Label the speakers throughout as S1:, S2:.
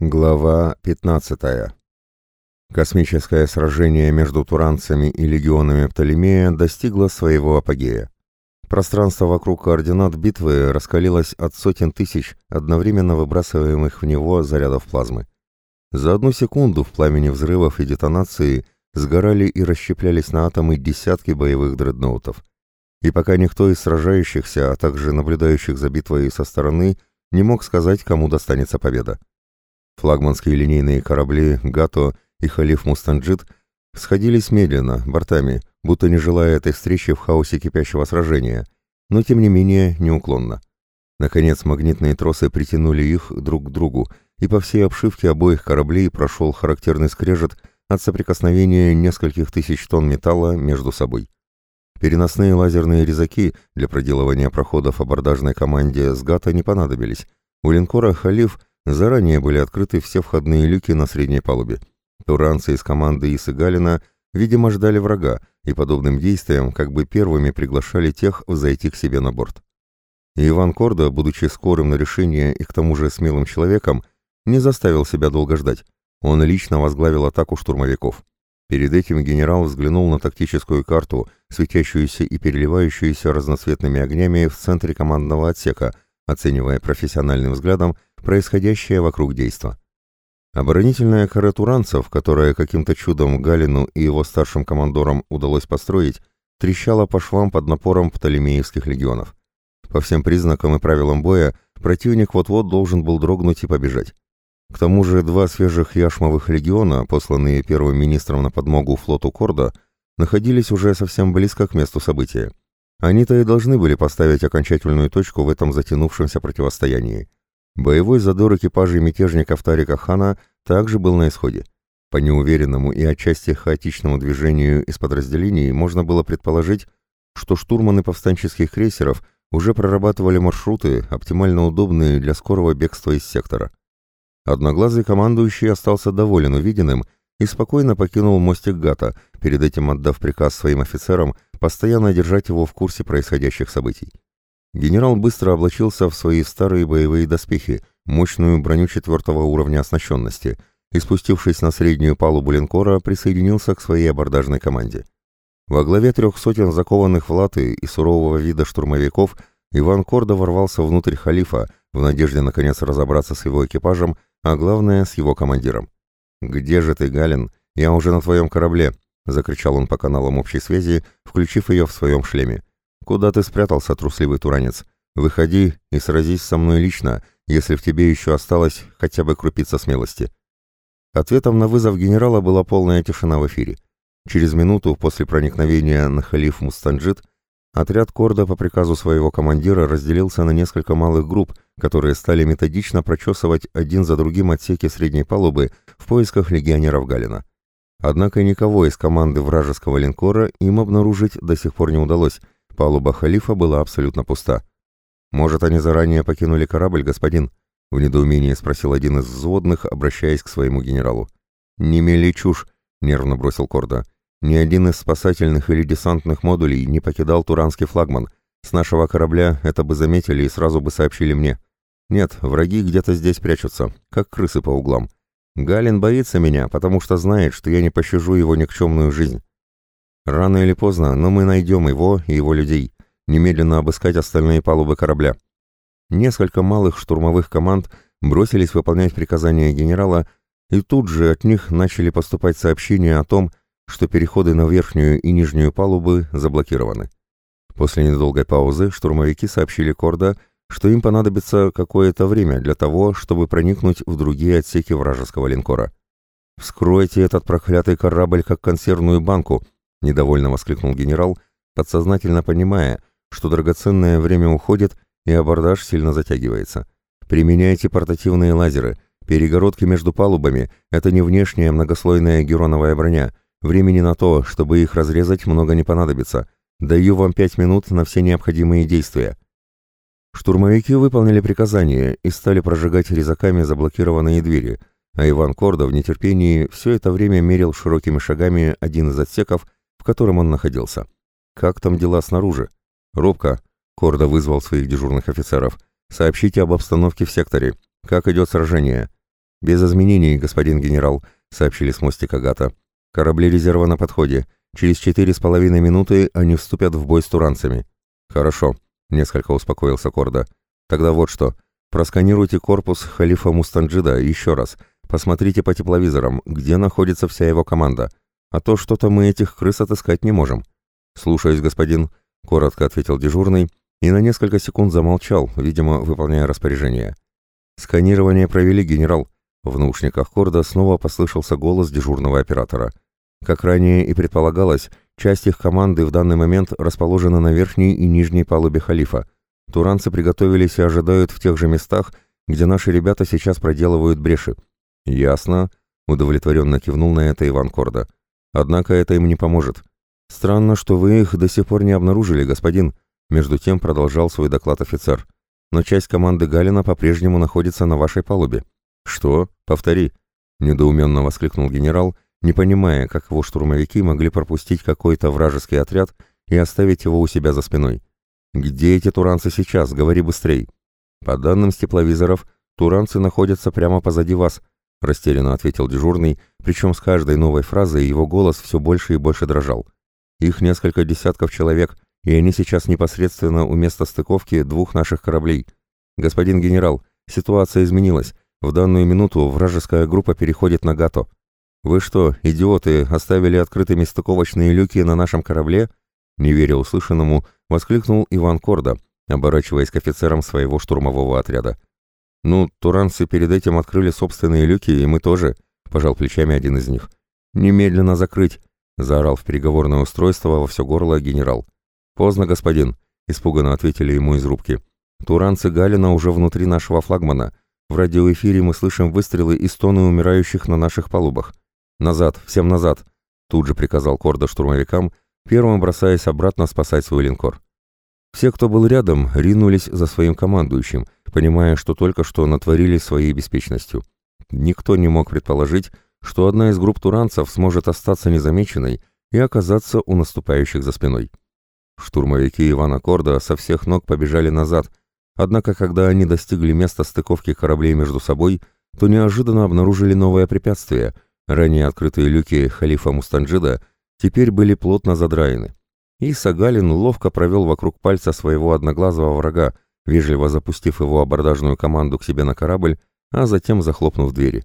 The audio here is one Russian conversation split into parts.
S1: Глава 15. Космическое сражение между туранцами и легионами Птолемея достигло своего апогея. Пространство вокруг координат битвы раскалилось от сотен тысяч одновременно выбрасываемых в него зарядов плазмы. За одну секунду в пламени взрывов и детонации сгорали и расщеплялись на атомы десятки боевых дредноутов. И пока никто из сражающихся, а также наблюдающих за битвой со стороны, не мог сказать, кому достанется победа. Флагманские линейные корабли «Гато» и «Халиф Мустанджит» сходились медленно, бортами, будто не желая этой встречи в хаосе кипящего сражения, но тем не менее неуклонно. Наконец магнитные тросы притянули их друг к другу, и по всей обшивке обоих кораблей прошел характерный скрежет от соприкосновения нескольких тысяч тонн металла между собой. Переносные лазерные резаки для проделывания проходов абордажной команде с ГАТА не понадобились. У линкора «Халиф» Заранее были открыты все входные люки на средней палубе. Туранцы из команды Исы Галина, видимо, ждали врага и подобным действием как бы первыми приглашали тех взойти к себе на борт. И Иван Кордо, будучи скорым на решение и к тому же смелым человеком, не заставил себя долго ждать. Он лично возглавил атаку штурмовиков. Перед этим генерал взглянул на тактическую карту, светящуюся и переливающуюся разноцветными огнями в центре командного отсека, оценивая профессиональным взглядом происходящее вокруг действа. Оборонительная каре туранцев, которая каким-то чудом Галину и его старшим командорам удалось построить, трещала по швам под напором птолемеевских легионов. По всем признакам и правилам боя, противник вот-вот должен был дрогнуть и побежать. К тому же два свежих яшмовых легиона, посланные первым министром на подмогу флоту Корда, находились уже совсем близко к месту события. Они-то и должны были поставить окончательную точку в этом затянувшемся противостоянии. Боевой задор экипажей мятежников Тарика Хана также был на исходе. По неуверенному и отчасти хаотичному движению из подразделений можно было предположить, что штурманы повстанческих крейсеров уже прорабатывали маршруты, оптимально удобные для скорого бегства из сектора. Одноглазый командующий остался доволен увиденным и спокойно покинул мостик Гата, перед этим отдав приказ своим офицерам постоянно держать его в курсе происходящих событий. Генерал быстро облачился в свои старые боевые доспехи, мощную броню четвертого уровня оснащенности, и, спустившись на среднюю палубу линкора, присоединился к своей абордажной команде. Во главе трех сотен закованных в латы и сурового вида штурмовиков Иван Кордо ворвался внутрь халифа, в надежде наконец разобраться с его экипажем, а главное, с его командиром. «Где же ты, Галин? Я уже на твоем корабле!» — закричал он по каналам общей связи, включив ее в своем шлеме. «Куда ты спрятался, трусливый туранец? Выходи и сразись со мной лично, если в тебе еще осталось хотя бы крупица смелости». Ответом на вызов генерала была полная тишина в эфире. Через минуту после проникновения на халиф Мустанджит отряд Корда по приказу своего командира разделился на несколько малых групп, которые стали методично прочесывать один за другим отсеки средней палубы в поисках легионеров Галина. Однако никого из команды вражеского линкора им обнаружить до сих пор не удалось, Палуба халифа была абсолютно пуста. «Может, они заранее покинули корабль, господин?» — в недоумении спросил один из взводных, обращаясь к своему генералу. «Не мели чушь», — нервно бросил Корда. «Ни один из спасательных или десантных модулей не покидал туранский флагман. С нашего корабля это бы заметили и сразу бы сообщили мне. Нет, враги где-то здесь прячутся, как крысы по углам. Галин боится меня, потому что знает, что я не пощажу его никчемную жизнь. Рано или поздно, но мы найдем его и его людей. Немедленно обыскать остальные палубы корабля. Несколько малых штурмовых команд бросились выполнять приказания генерала, и тут же от них начали поступать сообщения о том, что переходы на верхнюю и нижнюю палубы заблокированы. После недолгой паузы штурмовики сообщили Корда, что им понадобится какое-то время для того, чтобы проникнуть в другие отсеки вражеского линкора. «Вскройте этот проклятый корабль как консервную банку», — недовольно воскликнул генерал, подсознательно понимая, что драгоценное время уходит и абордаж сильно затягивается. «Применяйте портативные лазеры. Перегородки между палубами — это не внешняя многослойная героновая броня. Времени на то, чтобы их разрезать, много не понадобится. Даю вам пять минут на все необходимые действия». Штурмовики выполнили приказание и стали прожигать резаками заблокированные двери, а Иван Кордо в нетерпении все это время мерил широкими шагами один из отсеков, в котором он находился. Как там дела снаружи? Рубка, Кордо вызвал своих дежурных офицеров. Сообщите об обстановке в секторе. Как идет сражение? «Без изменений, господин генерал», — сообщили с мостика Гата. «Корабли резерва на подходе. Через четыре с половиной минуты они вступят в бой с туранцами». «Хорошо», — несколько успокоился Корда. «Тогда вот что. Просканируйте корпус халифа Мустанджида еще раз. Посмотрите по тепловизорам, где находится вся его команда. А то что-то мы этих крыс отыскать не можем». «Слушаюсь, господин», — коротко ответил дежурный и на несколько секунд замолчал, видимо, выполняя распоряжение. «Сканирование провели, генерал», в наушниках Корда снова послышался голос дежурного оператора. Как ранее и предполагалось, часть их команды в данный момент расположена на верхней и нижней палубе халифа. Туранцы приготовились и ожидают в тех же местах, где наши ребята сейчас проделывают бреши. «Ясно», — удовлетворенно кивнул на это Иван Корда. «Однако это им не поможет. Странно, что вы их до сих пор не обнаружили, господин», — между тем продолжал свой доклад офицер. «Но часть команды Галина по-прежнему находится на вашей палубе». «Что? Повтори!» — недоуменно воскликнул генерал, не понимая, как его штурмовики могли пропустить какой-то вражеский отряд и оставить его у себя за спиной. «Где эти туранцы сейчас? Говори быстрей!» «По данным с тепловизоров, туранцы находятся прямо позади вас», — растерянно ответил дежурный, причем с каждой новой фразой его голос все больше и больше дрожал. «Их несколько десятков человек, и они сейчас непосредственно у места стыковки двух наших кораблей. Господин генерал, ситуация изменилась. В данную минуту вражеская группа переходит на Гато. Вы что, идиоты, оставили открытыми стыковочные люки на нашем корабле? Не веря услышанному, воскликнул Иван Корда, оборачиваясь к офицерам своего штурмового отряда. «Ну, туранцы перед этим открыли собственные люки, и мы тоже», — пожал плечами один из них. «Немедленно закрыть», — заорал в переговорное устройство во все горло генерал. «Поздно, господин», — испуганно ответили ему из рубки. «Туранцы Галина уже внутри нашего флагмана. В радиоэфире мы слышим выстрелы и стоны умирающих на наших палубах. «Назад! Всем назад!» Тут же приказал Корда штурмовикам, первым бросаясь обратно спасать свой линкор. Все, кто был рядом, ринулись за своим командующим, понимая, что только что натворили своей беспечностью. Никто не мог предположить, что одна из групп туранцев сможет остаться незамеченной и оказаться у наступающих за спиной. Штурмовики Ивана Корда со всех ног побежали назад, Однако, когда они достигли места стыковки кораблей между собой, то неожиданно обнаружили новое препятствие. Ранее открытые люки халифа Мустанджида теперь были плотно задраены. И Сагалин ловко провел вокруг пальца своего одноглазого врага, вежливо запустив его абордажную команду к себе на корабль, а затем захлопнув двери.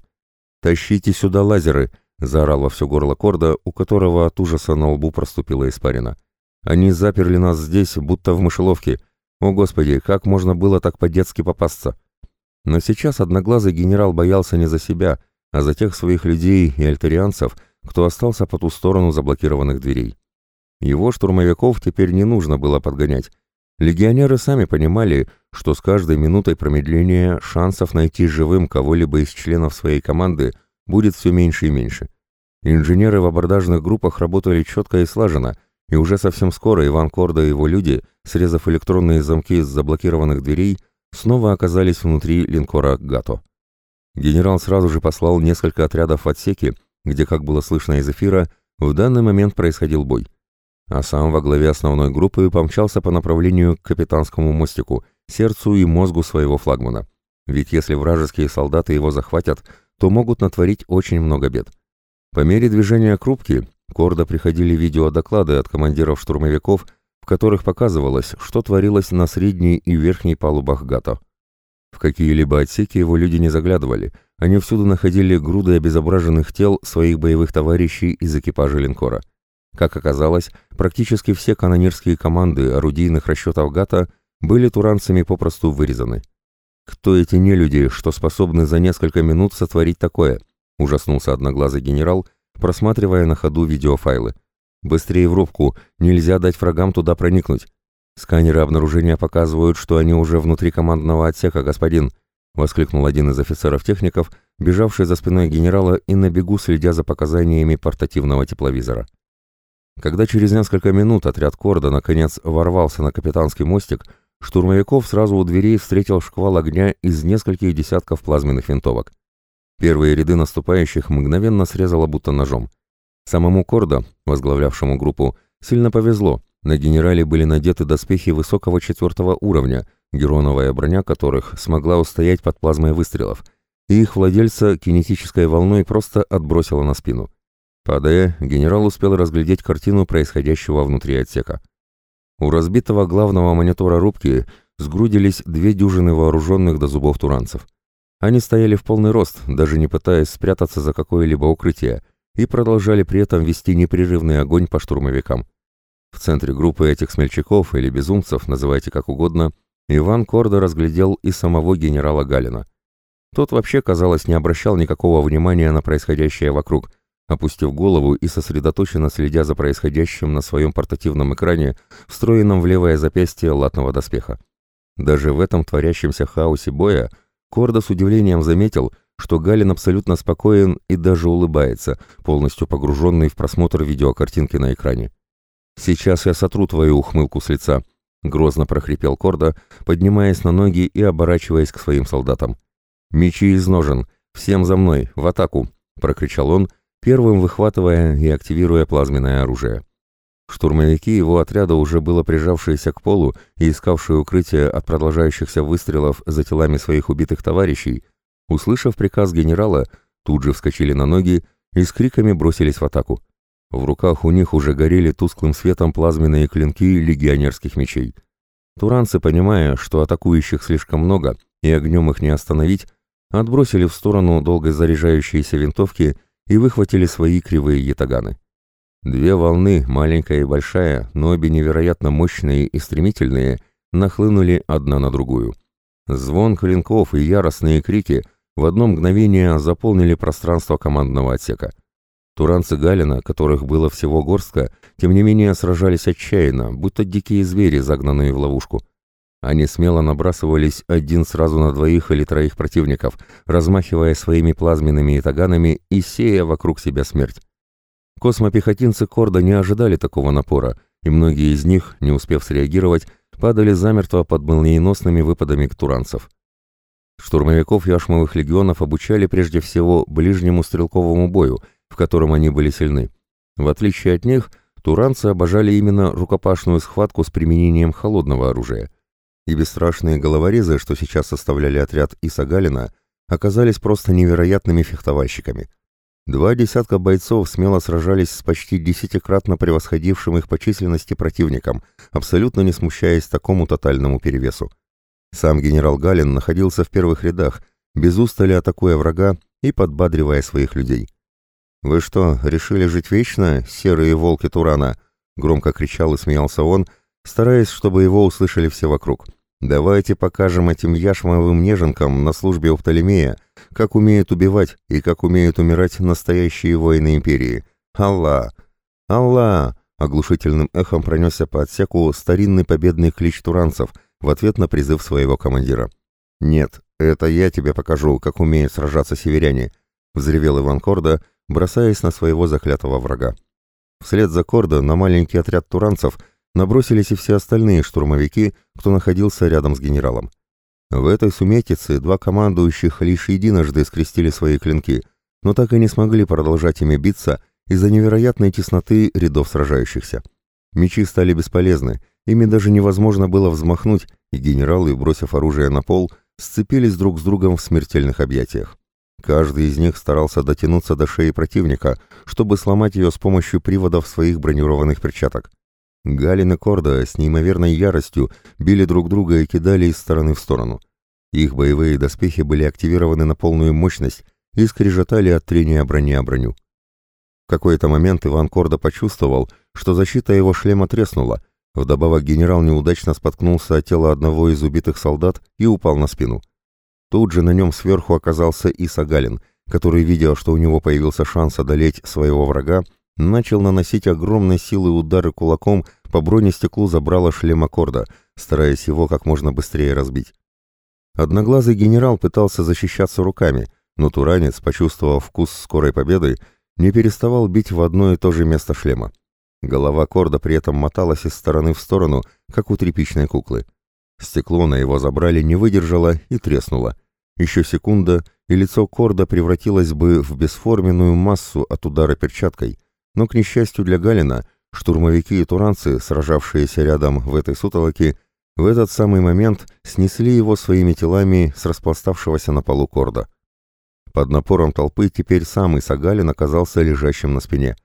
S1: «Тащите сюда лазеры!» — заорал во все горло Корда, у которого от ужаса на лбу проступила испарина. «Они заперли нас здесь, будто в мышеловке, о, Господи, как можно было так по-детски попасться? Но сейчас одноглазый генерал боялся не за себя, а за тех своих людей и альтерианцев, кто остался по ту сторону заблокированных дверей. Его штурмовиков теперь не нужно было подгонять. Легионеры сами понимали, что с каждой минутой промедления шансов найти живым кого-либо из членов своей команды будет все меньше и меньше. Инженеры в абордажных группах работали четко и слаженно, и уже совсем скоро Иван Корда и его люди, срезав электронные замки с заблокированных дверей, снова оказались внутри линкора «Гато». Генерал сразу же послал несколько отрядов в отсеки, где, как было слышно из эфира, в данный момент происходил бой. А сам во главе основной группы помчался по направлению к капитанскому мостику, сердцу и мозгу своего флагмана. Ведь если вражеские солдаты его захватят, то могут натворить очень много бед. По мере движения к рубке Кордо приходили видеодоклады от командиров штурмовиков, в которых показывалось, что творилось на средней и верхней палубах Гато. В какие-либо отсеки его люди не заглядывали, они всюду находили груды обезображенных тел своих боевых товарищей из экипажа линкора. Как оказалось, практически все канонирские команды орудийных расчетов Гата были туранцами попросту вырезаны. «Кто эти нелюди, что способны за несколько минут сотворить такое?» – ужаснулся одноглазый генерал, просматривая на ходу видеофайлы. «Быстрее в рубку, нельзя дать врагам туда проникнуть. Сканеры обнаружения показывают, что они уже внутри командного отсека, господин», — воскликнул один из офицеров-техников, бежавший за спиной генерала и на бегу следя за показаниями портативного тепловизора. Когда через несколько минут отряд Корда наконец ворвался на капитанский мостик, штурмовиков сразу у дверей встретил шквал огня из нескольких десятков плазменных винтовок. Первые ряды наступающих мгновенно срезало будто ножом. Самому Кордо, возглавлявшему группу, сильно повезло. На генерале были надеты доспехи высокого четвертого уровня, героновая броня которых смогла устоять под плазмой выстрелов. и их владельца кинетической волной просто отбросило на спину. Падая, генерал успел разглядеть картину происходящего внутри отсека. У разбитого главного монитора рубки сгрудились две дюжины вооруженных до зубов туранцев. Они стояли в полный рост, даже не пытаясь спрятаться за какое-либо укрытие, и продолжали при этом вести непрерывный огонь по штурмовикам. В центре группы этих смельчаков или безумцев, называйте как угодно, Иван Кордо разглядел и самого генерала Галина. Тот вообще, казалось, не обращал никакого внимания на происходящее вокруг, опустив голову и сосредоточенно следя за происходящим на своем портативном экране, встроенном в левое запястье латного доспеха. Даже в этом творящемся хаосе боя Кордо с удивлением заметил, что Галин абсолютно спокоен и даже улыбается, полностью погруженный в просмотр видеокартинки на экране. «Сейчас я сотру твою ухмылку с лица», — грозно прохрипел Кордо, поднимаясь на ноги и оборачиваясь к своим солдатам. «Мечи из! Всем за мной! В атаку!» — прокричал он, первым выхватывая и активируя плазменное оружие. Штурмовики его отряда, уже было прижавшиеся к полу и искавшие укрытие от продолжающихся выстрелов за телами своих убитых товарищей, услышав приказ генерала, тут же вскочили на ноги и с криками бросились в атаку. В руках у них уже горели тусклым светом плазменные клинки легионерских мечей. Туранцы, понимая, что атакующих слишком много и огнем их не остановить, отбросили в сторону долго заряжающиеся винтовки и выхватили свои кривые ятаганы. Две волны, маленькая и большая, но обе невероятно мощные и стремительные, нахлынули одна на другую. Звон клинков и яростные крики в одно мгновение заполнили пространство командного отсека. Туранцы Галина, которых было всего горстка, тем не менее сражались отчаянно, будто дикие звери, загнанные в ловушку. Они смело набрасывались один сразу на двоих или троих противников, размахивая своими плазменными итаганами и сея вокруг себя смерть. Космопехотинцы Корда не ожидали такого напора, и многие из них, не успев среагировать, падали замертво под молниеносными выпадами туранцев. Штурмовиков яшмовых легионов обучали прежде всего ближнему стрелковому бою, в котором они были сильны. В отличие от них, туранцы обожали именно рукопашную схватку с применением холодного оружия. И бесстрашные головорезы, что сейчас составляли отряд Исагалина, оказались просто невероятными фехтовальщиками – Два десятка бойцов смело сражались с почти десятикратно превосходившим их по численности противником, абсолютно не смущаясь такому тотальному перевесу. Сам генерал Галин находился в первых рядах, без устали атакуя врага и подбадривая своих людей. «Вы что, решили жить вечно, серые волки Турана?» — громко кричал и смеялся он, стараясь, чтобы его услышали все вокруг. Давайте покажем этим яшмовым неженкам на службе у Птолемея, как умеют убивать и как умеют умирать настоящие воины империи. Алла! Алла! Оглушительным эхом пронесся по отсеку старинный победный клич туранцев в ответ на призыв своего командира. «Нет, это я тебе покажу, как умеют сражаться северяне», — взревел Иван Корда, бросаясь на своего заклятого врага. Вслед за Кордо на маленький отряд туранцев — набросились и все остальные штурмовики, кто находился рядом с генералом. В этой сумятице два командующих лишь единожды скрестили свои клинки, но так и не смогли продолжать ими биться из-за невероятной тесноты рядов сражающихся. Мечи стали бесполезны, ими даже невозможно было взмахнуть, и генералы, бросив оружие на пол, сцепились друг с другом в смертельных объятиях. Каждый из них старался дотянуться до шеи противника, чтобы сломать ее с помощью приводов своих бронированных перчаток. Галин и Корда с неимоверной яростью били друг друга и кидали из стороны в сторону. Их боевые доспехи были активированы на полную мощность и скрежетали от трения брони о броню. В какой-то момент Иван Корда почувствовал, что защита его шлема треснула, вдобавок генерал неудачно споткнулся от тела одного из убитых солдат и упал на спину. Тут же на нем сверху оказался Иса Галин, который, видя, что у него появился шанс одолеть своего врага, начал наносить огромной силы удары кулаком по бронестеклу забрала шлема Корда, стараясь его как можно быстрее разбить. Одноглазый генерал пытался защищаться руками, но Туранец, почувствовав вкус скорой победы, не переставал бить в одно и то же место шлема. Голова Корда при этом моталась из стороны в сторону, как у тряпичной куклы. Стекло на его забрали не выдержало и треснуло. Еще секунда, и лицо Корда превратилось бы в бесформенную массу от удара перчаткой, но, к несчастью для Галина, штурмовики и туранцы, сражавшиеся рядом в этой сутолоке, в этот самый момент снесли его своими телами с распластавшегося на полу корда. Под напором толпы теперь самый Сагалин оказался лежащим на спине.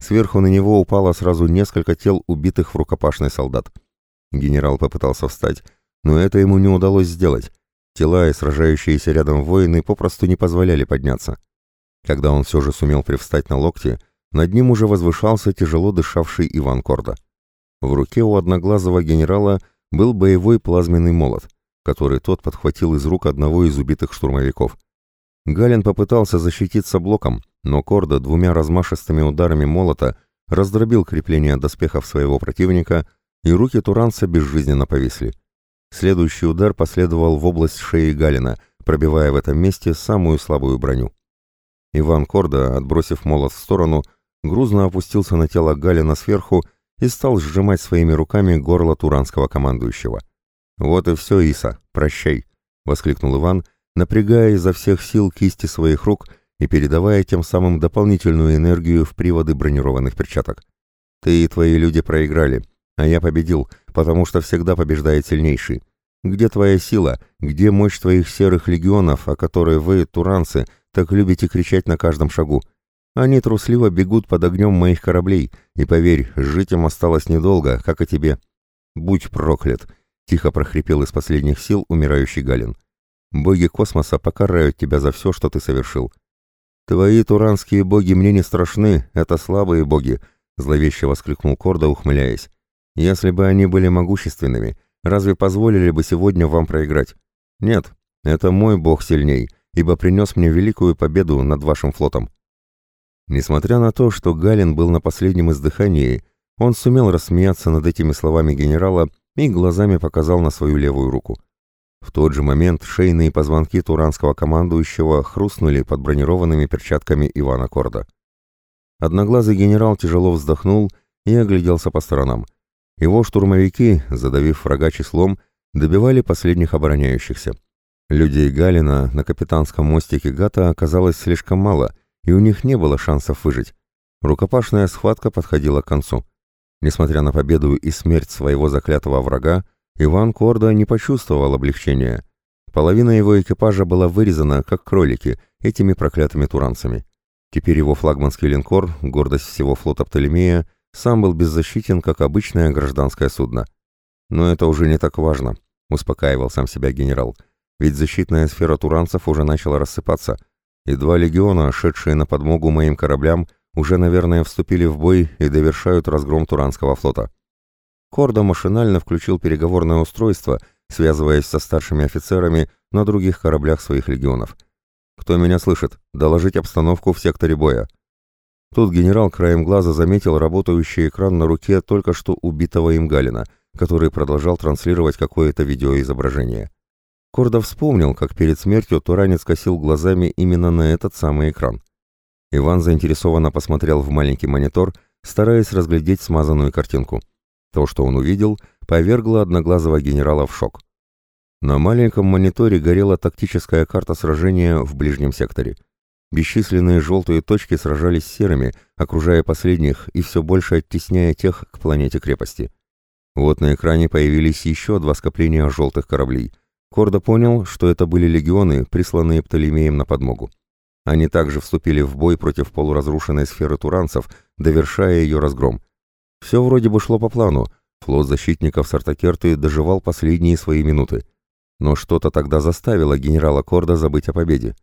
S1: Сверху на него упало сразу несколько тел убитых в рукопашной солдат. Генерал попытался встать, но это ему не удалось сделать. Тела и сражающиеся рядом воины попросту не позволяли подняться. Когда он все же сумел привстать на локте, над ним уже возвышался тяжело дышавший Иван Корда. В руке у одноглазого генерала был боевой плазменный молот, который тот подхватил из рук одного из убитых штурмовиков. Галин попытался защититься блоком, но Корда двумя размашистыми ударами молота раздробил крепление доспехов своего противника, и руки туранца безжизненно повисли. Следующий удар последовал в область шеи Галина, пробивая в этом месте самую слабую броню. Иван Корда, отбросив молот в сторону, грузно опустился на тело Галина сверху и стал сжимать своими руками горло туранского командующего. «Вот и все, Иса, прощай!» — воскликнул Иван, напрягая изо всех сил кисти своих рук и передавая тем самым дополнительную энергию в приводы бронированных перчаток. «Ты и твои люди проиграли, а я победил, потому что всегда побеждает сильнейший. Где твоя сила? Где мощь твоих серых легионов, о которой вы, туранцы, так любите кричать на каждом шагу?» Они трусливо бегут под огнем моих кораблей, и, поверь, жить им осталось недолго, как и тебе. Будь проклят!» — тихо прохрипел из последних сил умирающий Галин. «Боги космоса покарают тебя за все, что ты совершил». «Твои туранские боги мне не страшны, это слабые боги», — зловеще воскликнул Корда, ухмыляясь. «Если бы они были могущественными, разве позволили бы сегодня вам проиграть? Нет, это мой бог сильней, ибо принес мне великую победу над вашим флотом». Несмотря на то, что Галин был на последнем издыхании, он сумел рассмеяться над этими словами генерала и глазами показал на свою левую руку. В тот же момент шейные позвонки туранского командующего хрустнули под бронированными перчатками Ивана Корда. Одноглазый генерал тяжело вздохнул и огляделся по сторонам. Его штурмовики, задавив врага числом, добивали последних обороняющихся. Людей Галина на капитанском мостике Гата оказалось слишком мало — и у них не было шансов выжить. Рукопашная схватка подходила к концу. Несмотря на победу и смерть своего заклятого врага, Иван Корда не почувствовал облегчения. Половина его экипажа была вырезана, как кролики, этими проклятыми туранцами. Теперь его флагманский линкор, гордость всего флота Птолемея, сам был беззащитен, как обычное гражданское судно. Но это уже не так важно, успокаивал сам себя генерал, ведь защитная сфера туранцев уже начала рассыпаться, и два легиона, шедшие на подмогу моим кораблям, уже, наверное, вступили в бой и довершают разгром Туранского флота. Кордо машинально включил переговорное устройство, связываясь со старшими офицерами на других кораблях своих легионов. «Кто меня слышит? Доложить обстановку в секторе боя». Тут генерал краем глаза заметил работающий экран на руке только что убитого им Галина, который продолжал транслировать какое-то видеоизображение. Кордов вспомнил, как перед смертью Туранец косил глазами именно на этот самый экран. Иван заинтересованно посмотрел в маленький монитор, стараясь разглядеть смазанную картинку. То, что он увидел, повергло одноглазого генерала в шок. На маленьком мониторе горела тактическая карта сражения в ближнем секторе. Бесчисленные желтые точки сражались с серыми, окружая последних и все больше оттесняя тех к планете крепости. Вот на экране появились еще два скопления желтых кораблей — Кордо понял, что это были легионы, присланные Птолемеем на подмогу. Они также вступили в бой против полуразрушенной сферы туранцев, довершая ее разгром. Все вроде бы шло по плану, флот защитников Сартакерты доживал последние свои минуты. Но что-то тогда заставило генерала Корда забыть о победе.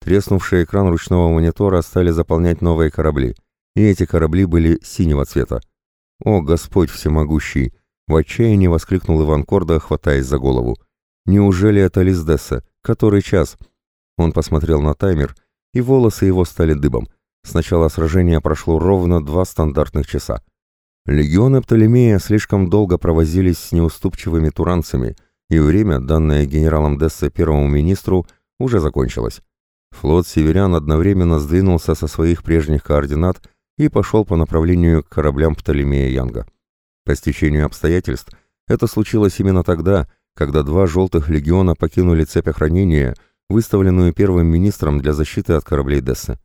S1: Треснувший экран ручного монитора стали заполнять новые корабли, и эти корабли были синего цвета. «О, Господь всемогущий!» — в отчаянии воскликнул Иван Корда, хватаясь за голову. Неужели это Лиздесса? Который час? Он посмотрел на таймер, и волосы его стали дыбом. С начала сражения прошло ровно два стандартных часа. Легионы Птолемея слишком долго провозились с неуступчивыми туранцами, и время, данное генералом Дессе первому министру, уже закончилось. Флот северян одновременно сдвинулся со своих прежних координат и пошел по направлению к кораблям Птолемея Янга. По стечению обстоятельств это случилось именно тогда, когда два желтых легиона покинули цепь охранения, выставленную первым министром для защиты от кораблей Дессы.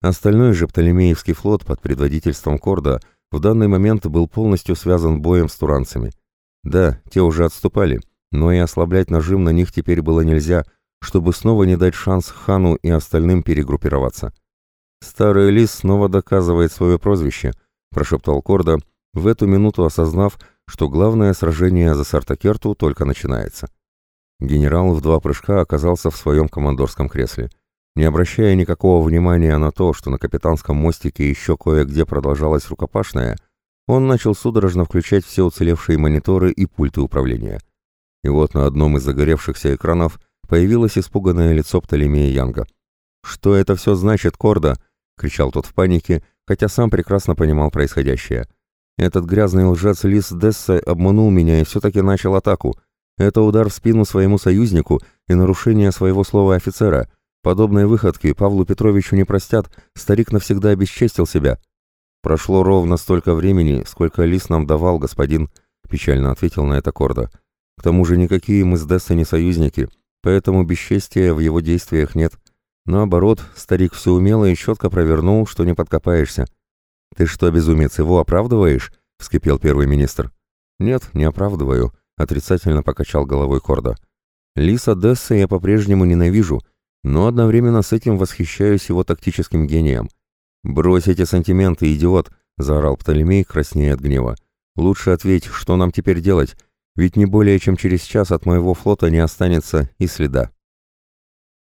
S1: Остальной же Птолемеевский флот под предводительством Корда в данный момент был полностью связан боем с туранцами. Да, те уже отступали, но и ослаблять нажим на них теперь было нельзя, чтобы снова не дать шанс хану и остальным перегруппироваться. «Старый лис снова доказывает свое прозвище», — прошептал Корда, в эту минуту осознав, что главное сражение за Сартакерту только начинается. Генерал в два прыжка оказался в своем командорском кресле. Не обращая никакого внимания на то, что на капитанском мостике еще кое-где продолжалась рукопашная, он начал судорожно включать все уцелевшие мониторы и пульты управления. И вот на одном из загоревшихся экранов появилось испуганное лицо Птолемея Янга. «Что это все значит, Корда?» — кричал тот в панике, хотя сам прекрасно понимал происходящее. «Этот грязный лжец Лис Десса обманул меня и все-таки начал атаку. Это удар в спину своему союзнику и нарушение своего слова офицера. Подобные выходки Павлу Петровичу не простят, старик навсегда обесчестил себя». «Прошло ровно столько времени, сколько Лис нам давал, господин», — печально ответил на это Корда. «К тому же никакие мы с Десса не союзники, поэтому бесчестия в его действиях нет. Наоборот, старик все умело и четко провернул, что не подкопаешься». «Ты что, безумец, его оправдываешь?» — вскипел первый министр. «Нет, не оправдываю», — отрицательно покачал головой Корда. «Лиса Десса я по-прежнему ненавижу, но одновременно с этим восхищаюсь его тактическим гением. «Брось эти сантименты, идиот!» — заорал Птолемей, краснея от гнева. «Лучше ответь, что нам теперь делать, ведь не более чем через час от моего флота не останется и следа».